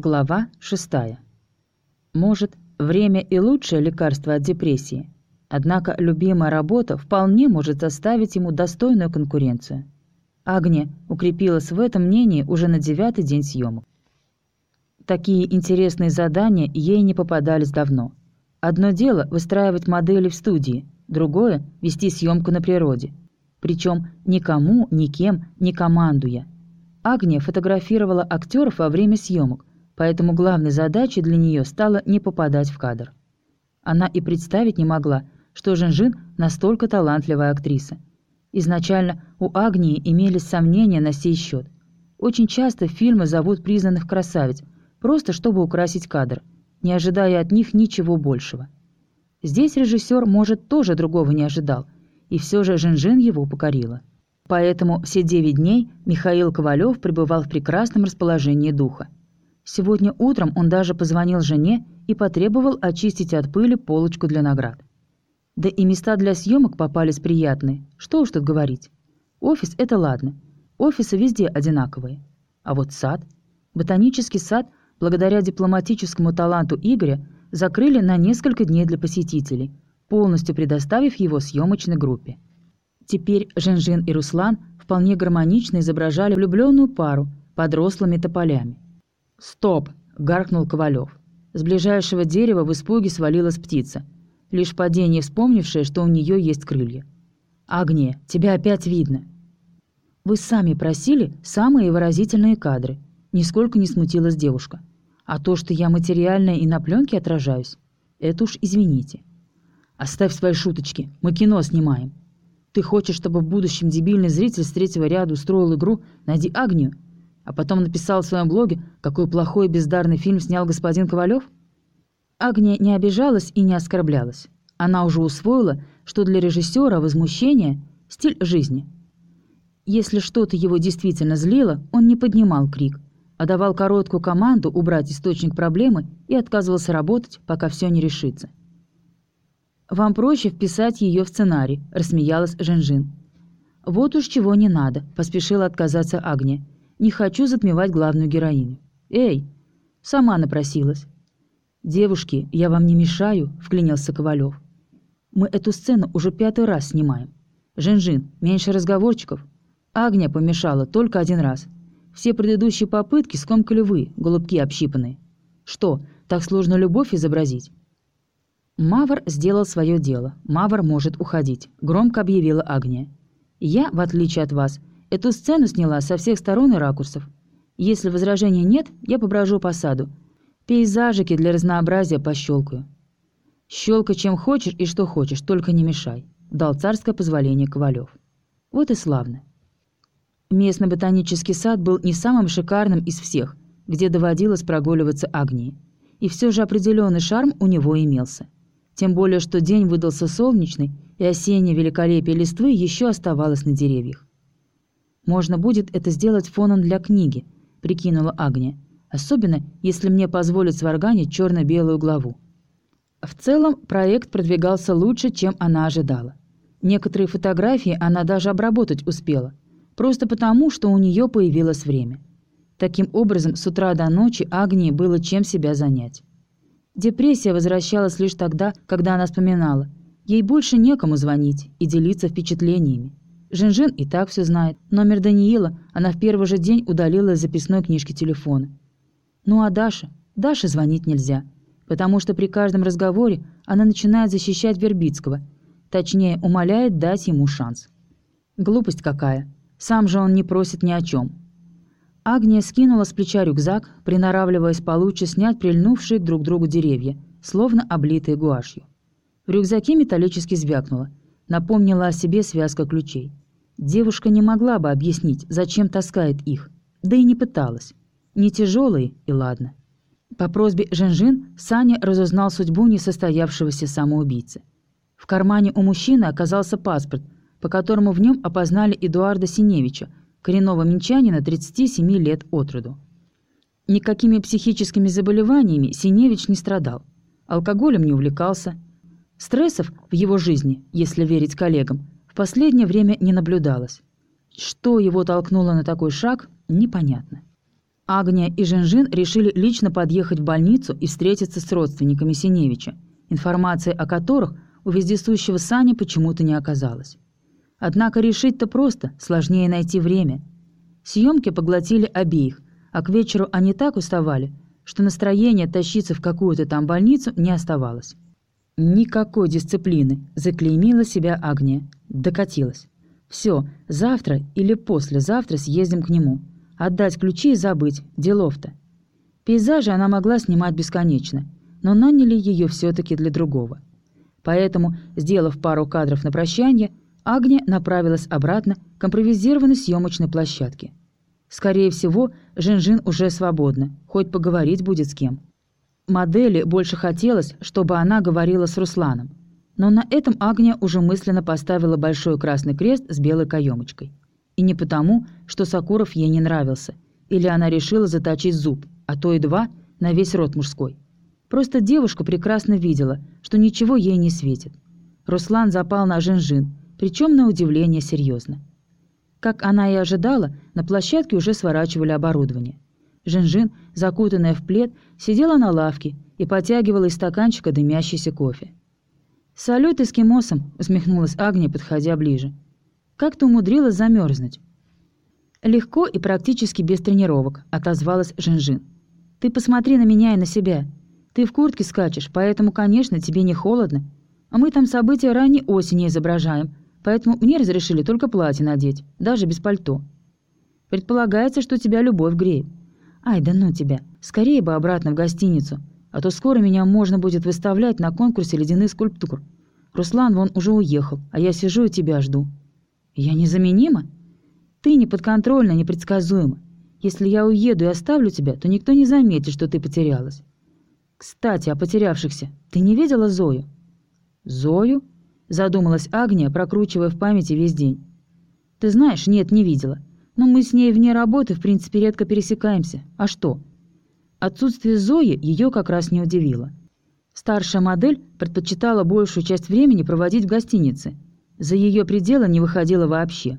Глава 6. Может, время и лучшее лекарство от депрессии. Однако любимая работа вполне может заставить ему достойную конкуренцию. Агния укрепилась в этом мнении уже на девятый день съемок. Такие интересные задания ей не попадались давно. Одно дело выстраивать модели в студии, другое – вести съемку на природе. Причем никому, никем не командуя. Агния фотографировала актеров во время съемок, поэтому главной задачей для нее стало не попадать в кадр. Она и представить не могла, что Жинжин настолько талантливая актриса. Изначально у Агнии имелись сомнения на сей счет. Очень часто фильмы зовут признанных красавиц, просто чтобы украсить кадр, не ожидая от них ничего большего. Здесь режиссер, может, тоже другого не ожидал, и все же Жинжин его покорила. Поэтому все девять дней Михаил Ковалев пребывал в прекрасном расположении духа. Сегодня утром он даже позвонил жене и потребовал очистить от пыли полочку для наград. Да и места для съемок попались приятные, что уж тут говорить. Офис – это ладно, офисы везде одинаковые. А вот сад, ботанический сад, благодаря дипломатическому таланту Игоря, закрыли на несколько дней для посетителей, полностью предоставив его съемочной группе. Теперь Женжин и Руслан вполне гармонично изображали влюбленную пару под рослыми тополями. «Стоп!» — гаркнул Ковалев. С ближайшего дерева в испуге свалилась птица, лишь падение вспомнившая, что у нее есть крылья. «Агния, тебя опять видно!» «Вы сами просили самые выразительные кадры», — нисколько не смутилась девушка. «А то, что я материальная и на пленке отражаюсь, это уж извините». «Оставь свои шуточки, мы кино снимаем. Ты хочешь, чтобы в будущем дебильный зритель с третьего ряда устроил игру «Найди Агнию»?» А потом написал в своем блоге, какой плохой и бездарный фильм снял господин Ковалев? Агния не обижалась и не оскорблялась. Она уже усвоила, что для режиссера возмущение – стиль жизни. Если что-то его действительно злило, он не поднимал крик, а давал короткую команду убрать источник проблемы и отказывался работать, пока все не решится. «Вам проще вписать ее в сценарий», – рассмеялась Женжин. «Вот уж чего не надо», – поспешила отказаться Агния. Не хочу затмевать главную героиню. Эй, сама напросилась. «Девушки, я вам не мешаю», — вклинился Ковалев. «Мы эту сцену уже пятый раз снимаем. Жин-Жин, меньше разговорчиков. Агния помешала только один раз. Все предыдущие попытки скомкали вы, голубки общипанные. Что, так сложно любовь изобразить?» Мавр сделал свое дело. Мавр может уходить», — громко объявила Агния. «Я, в отличие от вас, Эту сцену сняла со всех сторон и ракурсов. Если возражений нет, я поброжу по саду. Пейзажики для разнообразия пощелкаю. Щелкай чем хочешь и что хочешь, только не мешай», — дал царское позволение Ковалев. Вот и славно. Местный ботанический сад был не самым шикарным из всех, где доводилось прогуливаться Агнии. И все же определенный шарм у него имелся. Тем более, что день выдался солнечный, и осеннее великолепие листвы еще оставалось на деревьях. Можно будет это сделать фоном для книги, прикинула Агния. Особенно, если мне позволят сварганить черно-белую главу. В целом, проект продвигался лучше, чем она ожидала. Некоторые фотографии она даже обработать успела, просто потому, что у нее появилось время. Таким образом, с утра до ночи Агнии было чем себя занять. Депрессия возвращалась лишь тогда, когда она вспоминала. Ей больше некому звонить и делиться впечатлениями. Жин-Жин и так все знает. Номер Даниила она в первый же день удалила из записной книжки телефона. Ну а Даша? Даше звонить нельзя. Потому что при каждом разговоре она начинает защищать Вербицкого. Точнее, умоляет дать ему шанс. Глупость какая. Сам же он не просит ни о чем. Агния скинула с плеча рюкзак, приноравливаясь получше снять прильнувшие друг к другу деревья, словно облитые гуашью. В рюкзаке металлически звякнуло. Напомнила о себе связка ключей. Девушка не могла бы объяснить, зачем таскает их, да и не пыталась. Не тяжелые, и ладно. По просьбе Женжин Саня разузнал судьбу несостоявшегося самоубийцы. В кармане у мужчины оказался паспорт, по которому в нем опознали Эдуарда Синевича, коренного минчанина 37 лет от роду. Никакими психическими заболеваниями Синевич не страдал. Алкоголем не увлекался. Стрессов в его жизни, если верить коллегам, последнее время не наблюдалось. Что его толкнуло на такой шаг, непонятно. Агния и Жинжин решили лично подъехать в больницу и встретиться с родственниками Синевича, информации о которых у вездесущего Сани почему-то не оказалось. Однако решить-то просто, сложнее найти время. Съемки поглотили обеих, а к вечеру они так уставали, что настроение тащиться в какую-то там больницу не оставалось. Никакой дисциплины, заклеймила себя Агния, докатилась. Все, завтра или послезавтра съездим к нему. Отдать ключи и забыть, делов-то. Пейзажи она могла снимать бесконечно, но наняли ее все-таки для другого. Поэтому, сделав пару кадров на прощание, Агния направилась обратно к импровизированной съемочной площадке. Скорее всего, Жинжин уже свободна, хоть поговорить будет с кем. Модели больше хотелось, чтобы она говорила с Русланом. Но на этом Агния уже мысленно поставила большой красный крест с белой каемочкой. И не потому, что Сакуров ей не нравился, или она решила заточить зуб, а то и два на весь рот мужской. Просто девушка прекрасно видела, что ничего ей не светит. Руслан запал на Жинжин, причем на удивление серьезно. Как она и ожидала, на площадке уже сворачивали оборудование. Жинжин, закутанная в плед, сидела на лавке и потягивала из стаканчика дымящийся кофе. «Салют эскимосам!» — усмехнулась Агния, подходя ближе. «Как ты умудрилась замерзнуть?» «Легко и практически без тренировок», — отозвалась Жинжин. «Ты посмотри на меня и на себя. Ты в куртке скачешь, поэтому, конечно, тебе не холодно. А мы там события ранней осени изображаем, поэтому мне разрешили только платье надеть, даже без пальто. Предполагается, что тебя любовь греет. Ай, да ну тебя. Скорее бы обратно в гостиницу, а то скоро меня можно будет выставлять на конкурсе ледяных скульптур. Руслан вон уже уехал, а я сижу и тебя жду. Я незаменима? Ты неподконтрольна, непредсказуема. Если я уеду и оставлю тебя, то никто не заметит, что ты потерялась. Кстати, о потерявшихся. Ты не видела Зою? Зою? Задумалась Агния, прокручивая в памяти весь день. Ты знаешь, нет, не видела. Но мы с ней вне работы, в принципе, редко пересекаемся. А что? Отсутствие Зои ее как раз не удивило. Старшая модель предпочитала большую часть времени проводить в гостинице. За ее пределы не выходила вообще.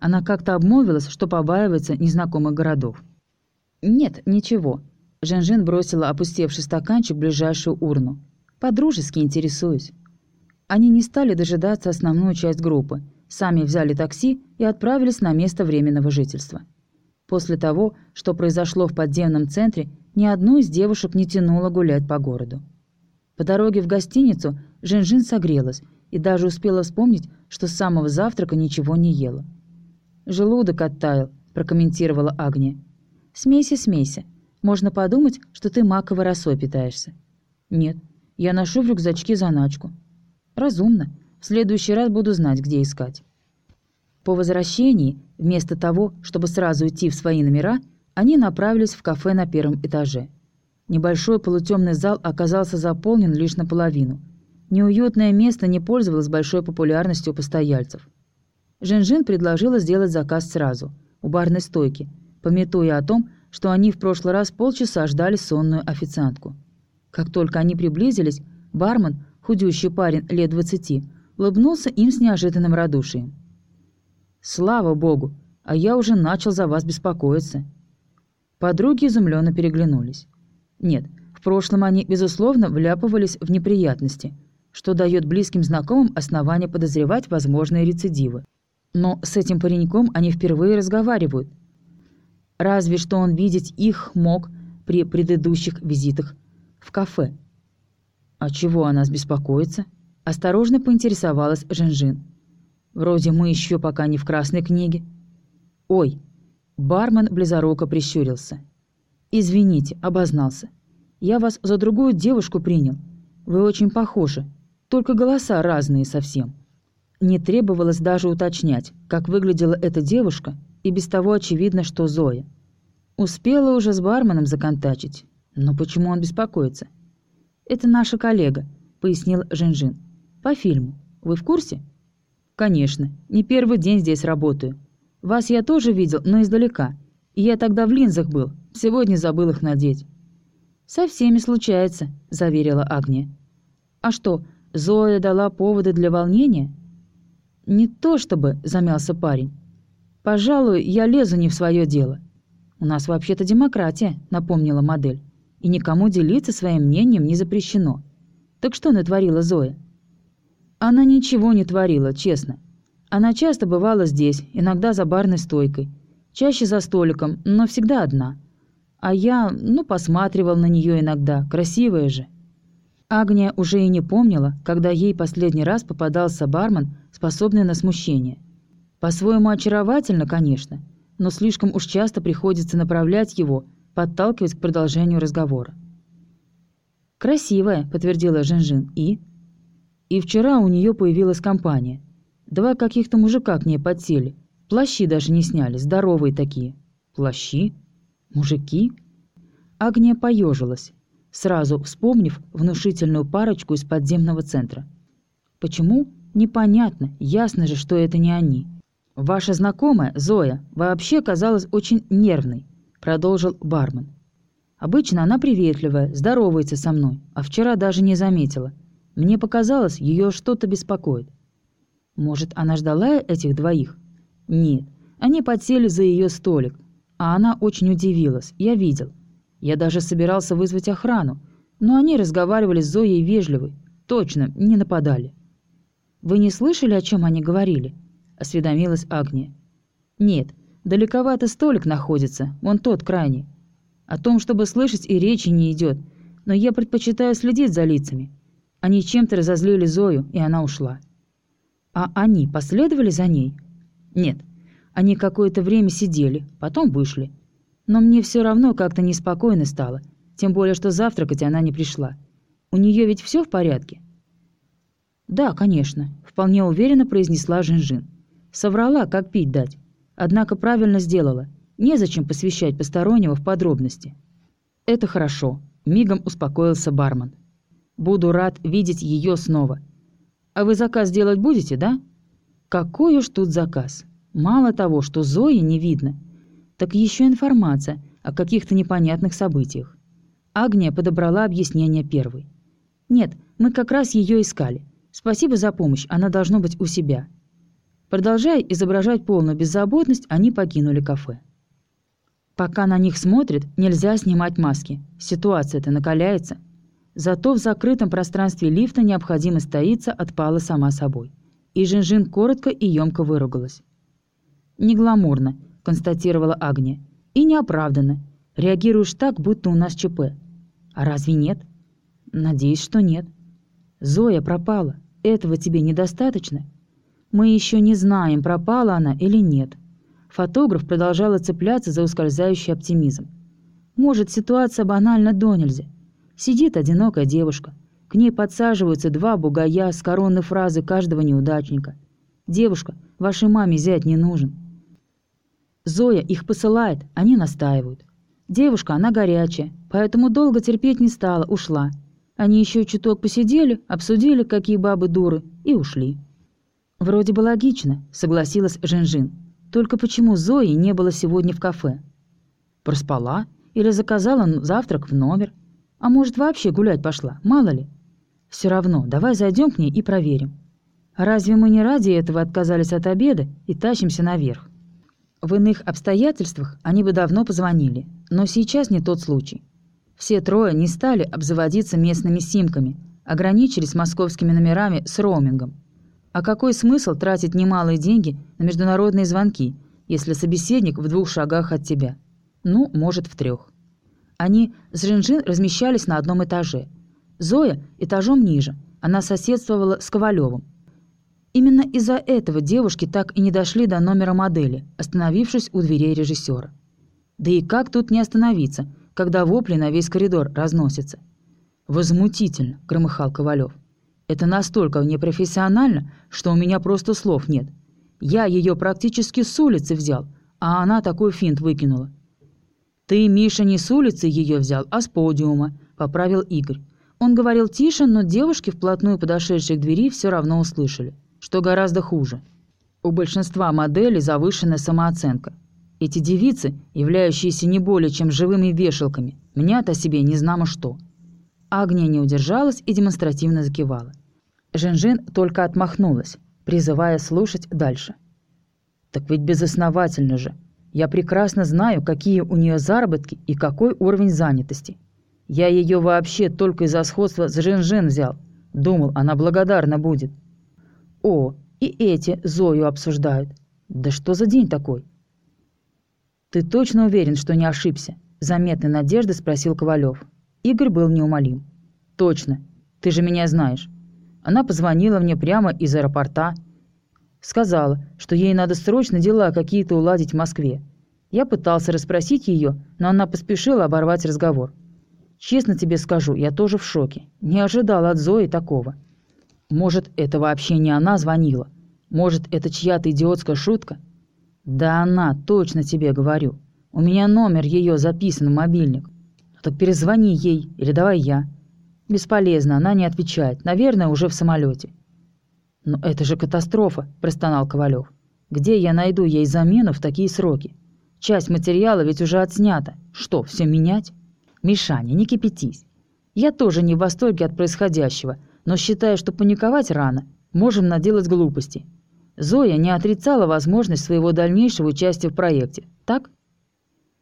Она как-то обмолвилась, что побаивается незнакомых городов. «Нет, ничего». Жен-Жен бросила опустевший стаканчик в ближайшую урну. «По-дружески интересуюсь». Они не стали дожидаться основную часть группы, сами взяли такси и отправились на место временного жительства. После того, что произошло в подземном центре, ни одну из девушек не тянуло гулять по городу. По дороге в гостиницу Жинжин согрелась и даже успела вспомнить, что с самого завтрака ничего не ела. «Желудок оттаял», – прокомментировала Агния. «Смейся, смейся. Можно подумать, что ты маковой росой питаешься». «Нет, я ношу в рюкзачке заначку». «Разумно. В следующий раз буду знать, где искать». По возвращении, вместо того, чтобы сразу идти в свои номера, они направились в кафе на первом этаже. Небольшой полутемный зал оказался заполнен лишь наполовину. Неуютное место не пользовалось большой популярностью у постояльцев. Жин-Жин предложила сделать заказ сразу, у барной стойки, пометуя о том, что они в прошлый раз полчаса ждали сонную официантку. Как только они приблизились, бармен, худющий парень лет двадцати, улыбнулся им с неожиданным радушием. «Слава богу! А я уже начал за вас беспокоиться!» Подруги изумленно переглянулись. Нет, в прошлом они, безусловно, вляпывались в неприятности, что дает близким знакомым основание подозревать возможные рецидивы. Но с этим пареньком они впервые разговаривают. Разве что он видеть их мог при предыдущих визитах в кафе. «А чего о нас беспокоится?» – осторожно поинтересовалась Жинжин. «Вроде мы еще пока не в красной книге». «Ой, Бармен близоруко прищурился. «Извините, обознался. Я вас за другую девушку принял. Вы очень похожи, только голоса разные совсем». Не требовалось даже уточнять, как выглядела эта девушка, и без того очевидно, что Зоя. Успела уже с барменом законтачить, но почему он беспокоится? «Это наша коллега», — пояснил Жинжин. «По фильму. Вы в курсе?» «Конечно. Не первый день здесь работаю. Вас я тоже видел, но издалека. И я тогда в линзах был. Сегодня забыл их надеть». «Со всеми случается», — заверила Агния. «А что, Зоя дала поводы для волнения?» «Не то чтобы», — замялся парень. «Пожалуй, я лезу не в свое дело». «У нас вообще-то демократия», — напомнила модель. «И никому делиться своим мнением не запрещено. Так что натворила Зоя?» Она ничего не творила, честно. Она часто бывала здесь, иногда за барной стойкой. Чаще за столиком, но всегда одна. А я, ну, посматривал на нее иногда, красивая же. Агния уже и не помнила, когда ей последний раз попадался бармен, способный на смущение. По-своему очаровательно, конечно, но слишком уж часто приходится направлять его, подталкивать к продолжению разговора. «Красивая», — подтвердила Жинжин, — «и?» «И вчера у нее появилась компания. Два каких-то мужика к ней подсели. Плащи даже не сняли, здоровые такие». «Плащи? Мужики?» Агния поежилась сразу вспомнив внушительную парочку из подземного центра. Почему? Непонятно, ясно же, что это не они. «Ваша знакомая, Зоя, вообще казалась очень нервной», — продолжил бармен. «Обычно она приветливая, здоровается со мной, а вчера даже не заметила. Мне показалось, ее что-то беспокоит. Может, она ждала этих двоих? Нет, они подсели за ее столик, а она очень удивилась, я видел. Я даже собирался вызвать охрану, но они разговаривали с Зоей вежливо, точно, не нападали. «Вы не слышали, о чем они говорили?» — осведомилась Агния. «Нет, далековато столик находится, вон тот крайний. О том, чтобы слышать, и речи не идет, но я предпочитаю следить за лицами. Они чем-то разозлили Зою, и она ушла». «А они последовали за ней?» «Нет, они какое-то время сидели, потом вышли». Но мне все равно как-то неспокойно стало, тем более, что завтракать она не пришла. У нее ведь все в порядке? Да, конечно, вполне уверенно произнесла Жинжин. Соврала, как пить дать. Однако правильно сделала. Незачем посвящать постороннего в подробности. Это хорошо, мигом успокоился бармен. Буду рад видеть ее снова. А вы заказ делать будете, да? Какой уж тут заказ. Мало того, что Зои не видно, так еще информация о каких-то непонятных событиях. Агния подобрала объяснение первой. «Нет, мы как раз ее искали. Спасибо за помощь, она должно быть у себя». Продолжая изображать полную беззаботность, они покинули кафе. Пока на них смотрят, нельзя снимать маски. Ситуация-то накаляется. Зато в закрытом пространстве лифта необходимо стоиться отпала сама собой. И Жинжин коротко и емко выругалась. Не гламурно, констатировала Агния. «И неоправданно. Реагируешь так, будто у нас ЧП. А разве нет?» «Надеюсь, что нет». «Зоя пропала. Этого тебе недостаточно?» «Мы еще не знаем, пропала она или нет». Фотограф продолжала цепляться за ускользающий оптимизм. «Может, ситуация банально до нельзя. Сидит одинокая девушка. К ней подсаживаются два бугая с коронной фразы каждого неудачника. «Девушка, вашей маме зять не нужен. Зоя их посылает, они настаивают. Девушка, она горячая, поэтому долго терпеть не стала, ушла. Они еще чуток посидели, обсудили, какие бабы дуры, и ушли. Вроде бы логично, согласилась Жинжин. Только почему Зои не было сегодня в кафе? Проспала или заказала завтрак в номер? А может, вообще гулять пошла, мало ли? Все равно, давай зайдем к ней и проверим. Разве мы не ради этого отказались от обеда и тащимся наверх? В иных обстоятельствах они бы давно позвонили, но сейчас не тот случай. Все трое не стали обзаводиться местными симками, ограничились московскими номерами с роумингом. А какой смысл тратить немалые деньги на международные звонки, если собеседник в двух шагах от тебя? Ну, может, в трех. Они с Жинжин размещались на одном этаже. Зоя этажом ниже, она соседствовала с Ковалевым. Именно из-за этого девушки так и не дошли до номера модели, остановившись у дверей режиссера. Да и как тут не остановиться, когда вопли на весь коридор разносятся? «Возмутительно», — громыхал Ковалев. «Это настолько непрофессионально, что у меня просто слов нет. Я ее практически с улицы взял, а она такой финт выкинула». «Ты, Миша, не с улицы ее взял, а с подиума», — поправил Игорь. Он говорил тише, но девушки, вплотную подошедшие к двери, все равно услышали что гораздо хуже. У большинства моделей завышенная самооценка. Эти девицы, являющиеся не более чем живыми вешалками, мнят о себе незнамо что. Агния не удержалась и демонстративно закивала. Жин-Жин только отмахнулась, призывая слушать дальше. «Так ведь безосновательно же. Я прекрасно знаю, какие у нее заработки и какой уровень занятости. Я ее вообще только из-за сходства с Жин-Жин взял. Думал, она благодарна будет. О, и эти Зою обсуждают. Да что за день такой? Ты точно уверен, что не ошибся? Заметной надеждой спросил Ковалев. Игорь был неумолим. Точно. Ты же меня знаешь. Она позвонила мне прямо из аэропорта, Сказала, что ей надо срочно дела какие-то уладить в Москве. Я пытался расспросить ее, но она поспешила оборвать разговор. Честно тебе скажу, я тоже в шоке. Не ожидал от Зои такого. Может, это вообще не она звонила? Может, это чья-то идиотская шутка? Да она, точно тебе говорю. У меня номер ее записан в мобильник. Так перезвони ей или давай я. Бесполезно, она не отвечает. Наверное, уже в самолете. «Но это же катастрофа», – простонал Ковалев. «Где я найду ей замену в такие сроки? Часть материала ведь уже отснята. Что, все менять?» «Мишаня, не кипятись. Я тоже не в восторге от происходящего, но считаю, что паниковать рано. Можем наделать глупости. Зоя не отрицала возможность своего дальнейшего участия в проекте, так?»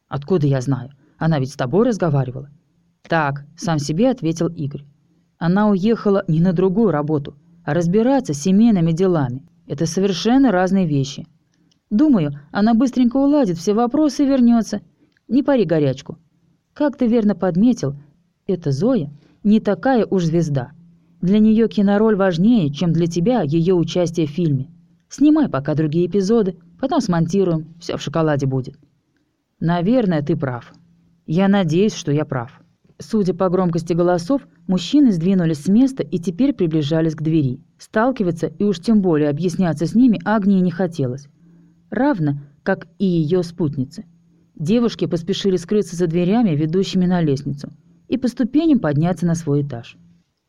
«Откуда я знаю? Она ведь с тобой разговаривала». «Так», – сам себе ответил Игорь. «Она уехала не на другую работу, а разбираться с семейными делами – это совершенно разные вещи. Думаю, она быстренько уладит все вопросы и вернется. Не пари горячку. Как ты верно подметил, эта Зоя не такая уж звезда. Для нее кинороль важнее, чем для тебя ее участие в фильме. Снимай пока другие эпизоды, потом смонтируем, все в шоколаде будет. Наверное, ты прав. Я надеюсь, что я прав. Судя по громкости голосов, мужчины сдвинулись с места и теперь приближались к двери. Сталкиваться и уж тем более объясняться с ними Агнии не хотелось. Равно, как и ее спутницы. Девушки поспешили скрыться за дверями, ведущими на лестницу, и по ступеням подняться на свой этаж.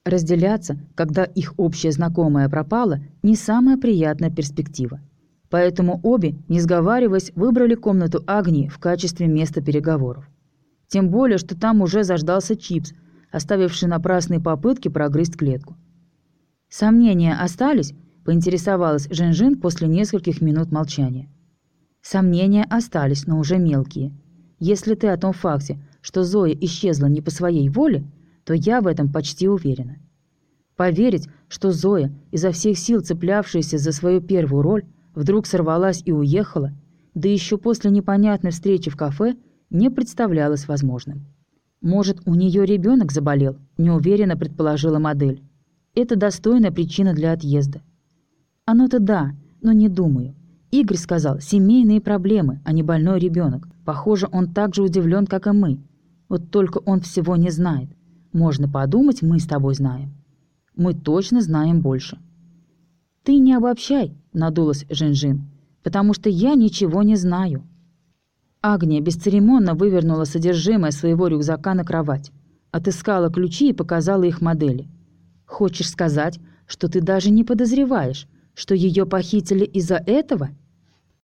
Разделяться, когда их общая знакомая пропала, не самая приятная перспектива. Поэтому обе, не сговариваясь, выбрали комнату Агнии в качестве места переговоров. Тем более, что там уже заждался Чипс, оставивший напрасные попытки прогрызть клетку. «Сомнения остались?» – поинтересовалась Жинжин после нескольких минут молчания. «Сомнения остались, но уже мелкие. Если ты о том факте, что Зоя исчезла не по своей воле, то я в этом почти уверена. Поверить, что Зоя, изо всех сил цеплявшаяся за свою первую роль, вдруг сорвалась и уехала, да еще после непонятной встречи в кафе – не представлялось возможным. «Может, у нее ребенок заболел?» – неуверенно предположила модель. «Это достойная причина для отъезда». «Оно-то да, но не думаю. Игорь сказал, семейные проблемы, а не больной ребенок. Похоже, он так же удивлен, как и мы. Вот только он всего не знает. Можно подумать, мы с тобой знаем. Мы точно знаем больше». «Ты не обобщай», – надулась Жинжин, – «потому что я ничего не знаю». Агния бесцеремонно вывернула содержимое своего рюкзака на кровать, отыскала ключи и показала их модели. «Хочешь сказать, что ты даже не подозреваешь, что ее похитили из-за этого?»